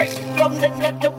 First from the gutter.